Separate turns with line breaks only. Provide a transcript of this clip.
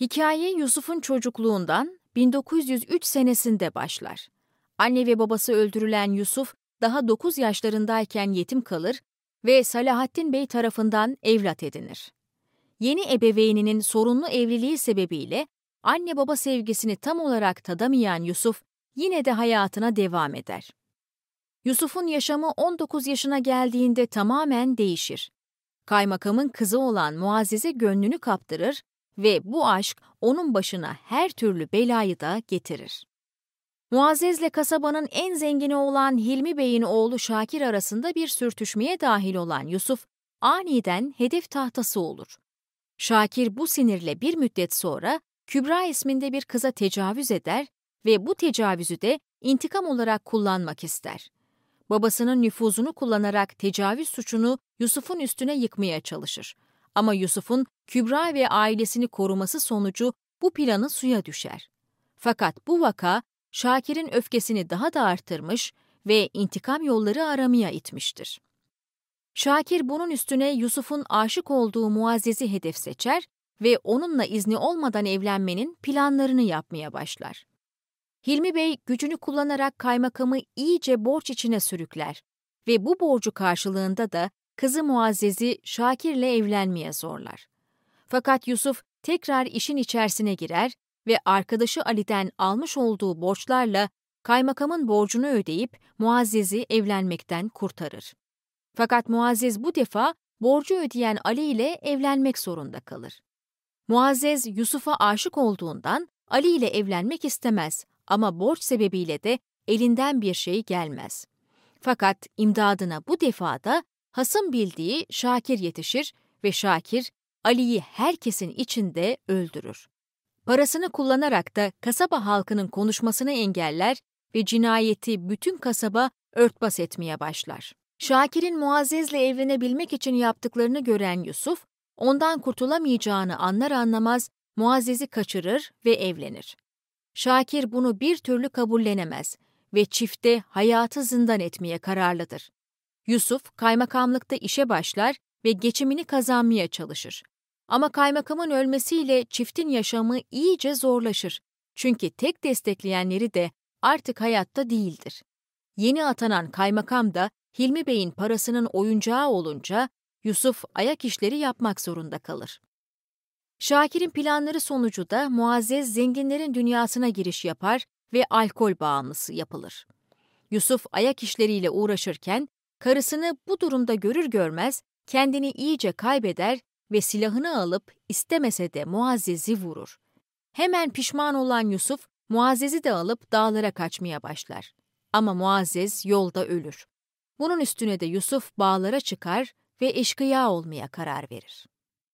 Hikaye Yusuf'un çocukluğundan 1903 senesinde başlar. Anne ve babası öldürülen Yusuf daha 9 yaşlarındayken yetim kalır ve Salahattin Bey tarafından evlat edinir. Yeni ebeveyninin sorunlu evliliği sebebiyle anne baba sevgisini tam olarak tadamayan Yusuf yine de hayatına devam eder. Yusuf'un yaşamı 19 yaşına geldiğinde tamamen değişir. Kaymakamın kızı olan Muazzez'e gönlünü kaptırır ve bu aşk onun başına her türlü belayı da getirir. Muazzez'le kasabanın en zengini olan Hilmi Bey'in oğlu Şakir arasında bir sürtüşmeye dahil olan Yusuf, aniden hedef tahtası olur. Şakir bu sinirle bir müddet sonra Kübra isminde bir kıza tecavüz eder ve bu tecavüzü de intikam olarak kullanmak ister. Babasının nüfuzunu kullanarak tecavüz suçunu Yusuf'un üstüne yıkmaya çalışır. Ama Yusuf'un Kübra ve ailesini koruması sonucu bu planı suya düşer. Fakat bu vaka Şakir'in öfkesini daha da arttırmış ve intikam yolları aramaya itmiştir. Şakir bunun üstüne Yusuf'un aşık olduğu Muazzez'i hedef seçer ve onunla izni olmadan evlenmenin planlarını yapmaya başlar. Hilmi Bey gücünü kullanarak kaymakamı iyice borç içine sürükler ve bu borcu karşılığında da kızı Muazzez'i Şakir'le evlenmeye zorlar. Fakat Yusuf tekrar işin içerisine girer ve arkadaşı Ali'den almış olduğu borçlarla kaymakamın borcunu ödeyip Muazzez'i evlenmekten kurtarır. Fakat Muazzez bu defa borcu ödeyen Ali ile evlenmek zorunda kalır. Muazzez Yusuf'a aşık olduğundan Ali ile evlenmek istemez ama borç sebebiyle de elinden bir şey gelmez. Fakat imdadına bu defada hasım bildiği Şakir yetişir ve Şakir Ali'yi herkesin içinde öldürür. Parasını kullanarak da kasaba halkının konuşmasını engeller ve cinayeti bütün kasaba örtbas etmeye başlar. Şakir'in Muazzez'le evlenebilmek için yaptıklarını gören Yusuf, ondan kurtulamayacağını anlar anlamaz Muazzez'i kaçırır ve evlenir. Şakir bunu bir türlü kabullenemez ve çifte hayatı zindan etmeye kararlıdır. Yusuf kaymakamlıkta işe başlar ve geçimini kazanmaya çalışır. Ama kaymakamın ölmesiyle çiftin yaşamı iyice zorlaşır. Çünkü tek destekleyenleri de artık hayatta değildir. Yeni atanan kaymakam da Hilmi Bey'in parasının oyuncağı olunca Yusuf ayak işleri yapmak zorunda kalır. Şakir'in planları sonucu da Muazzez zenginlerin dünyasına giriş yapar ve alkol bağımlısı yapılır. Yusuf ayak işleriyle uğraşırken karısını bu durumda görür görmez kendini iyice kaybeder ve silahını alıp istemese de Muazzez'i vurur. Hemen pişman olan Yusuf, Muazzez'i de alıp dağlara kaçmaya başlar. Ama Muazzez yolda ölür. Bunun üstüne de Yusuf bağlara çıkar ve eşkıya olmaya karar verir.